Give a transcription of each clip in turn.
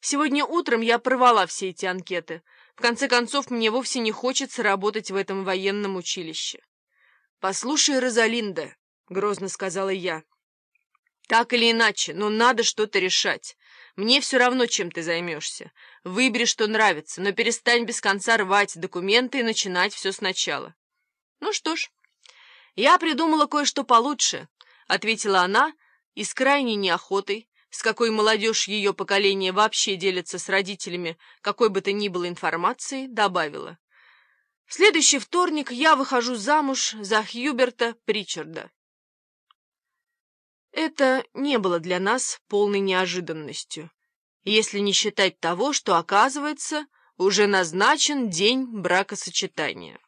Сегодня утром я порвала все эти анкеты. В конце концов, мне вовсе не хочется работать в этом военном училище. «Послушай, Розалинда», — грозно сказала я, — «так или иначе, но надо что-то решать. Мне все равно, чем ты займешься. Выбери, что нравится, но перестань без конца рвать документы и начинать все сначала». «Ну что ж, я придумала кое-что получше», — ответила она и с крайней неохотой, с какой молодежь ее поколения вообще делится с родителями какой бы то ни было информацией, добавила. В следующий вторник я выхожу замуж за Хьюберта Причарда. Это не было для нас полной неожиданностью, если не считать того, что, оказывается, уже назначен день бракосочетания.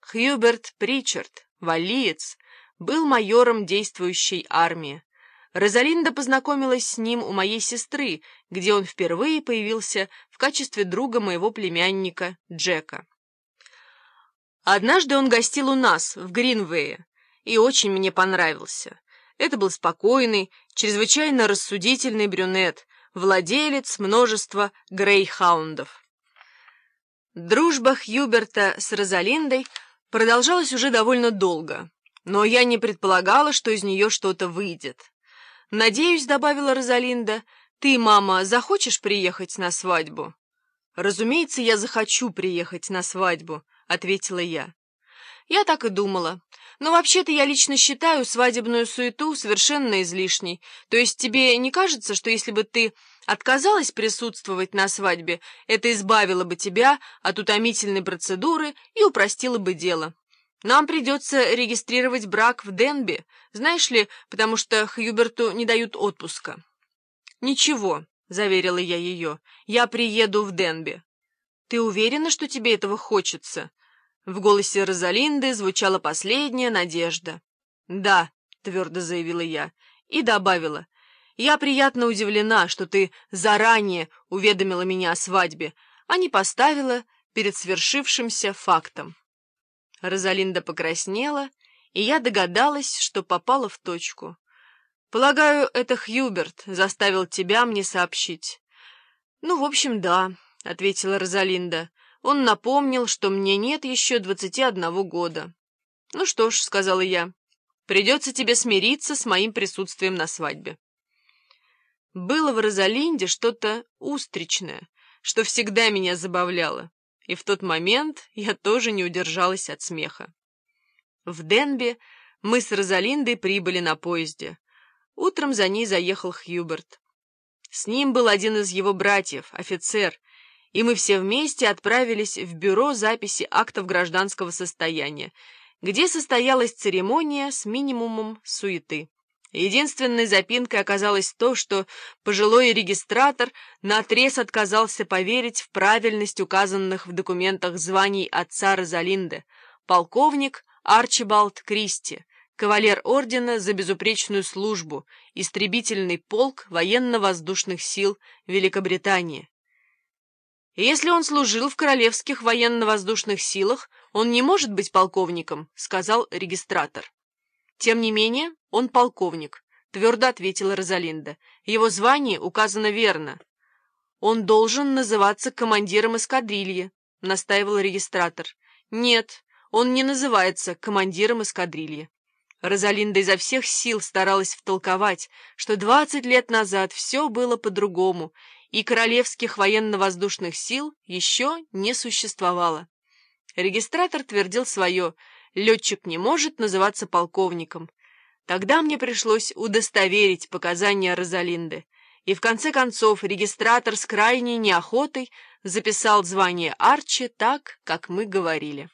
Хьюберт Причард, валиец, был майором действующей армии, Розалинда познакомилась с ним у моей сестры, где он впервые появился в качестве друга моего племянника Джека. Однажды он гостил у нас, в Гринвее, и очень мне понравился. Это был спокойный, чрезвычайно рассудительный брюнет, владелец множества грейхаундов. Дружба Хьюберта с Розалиндой продолжалась уже довольно долго, но я не предполагала, что из нее что-то выйдет. «Надеюсь», — добавила Розалинда, — «ты, мама, захочешь приехать на свадьбу?» «Разумеется, я захочу приехать на свадьбу», — ответила я. Я так и думала. Но вообще-то я лично считаю свадебную суету совершенно излишней. То есть тебе не кажется, что если бы ты отказалась присутствовать на свадьбе, это избавило бы тебя от утомительной процедуры и упростило бы дело? Нам придется регистрировать брак в Денби, знаешь ли, потому что Хьюберту не дают отпуска. Ничего, — заверила я ее, — я приеду в Денби. Ты уверена, что тебе этого хочется? В голосе Розалинды звучала последняя надежда. Да, — твердо заявила я, и добавила, я приятно удивлена, что ты заранее уведомила меня о свадьбе, а не поставила перед свершившимся фактом. Розалинда покраснела, и я догадалась, что попала в точку. «Полагаю, это Хьюберт заставил тебя мне сообщить». «Ну, в общем, да», — ответила Розалинда. «Он напомнил, что мне нет еще двадцати одного года». «Ну что ж», — сказала я, — «придется тебе смириться с моим присутствием на свадьбе». Было в Розалинде что-то устричное, что всегда меня забавляло и в тот момент я тоже не удержалась от смеха. В Денби мы с Розалиндой прибыли на поезде. Утром за ней заехал Хьюберт. С ним был один из его братьев, офицер, и мы все вместе отправились в бюро записи актов гражданского состояния, где состоялась церемония с минимумом суеты. Единственной запинкой оказалось то, что пожилой регистратор наотрез отказался поверить в правильность указанных в документах званий отца Розалинды, полковник Арчибалд Кристи, кавалер ордена за безупречную службу, истребительный полк военно-воздушных сил Великобритании. «Если он служил в королевских военно-воздушных силах, он не может быть полковником», — сказал регистратор. «Тем не менее, он полковник», — твердо ответила Розалинда. «Его звание указано верно». «Он должен называться командиром эскадрильи», — настаивал регистратор. «Нет, он не называется командиром эскадрильи». Розалинда изо всех сил старалась втолковать, что двадцать лет назад все было по-другому, и королевских военно-воздушных сил еще не существовало. Регистратор твердил свое — летчик не может называться полковником. Тогда мне пришлось удостоверить показания Розалинды, и в конце концов регистратор с крайней неохотой записал звание Арчи так, как мы говорили.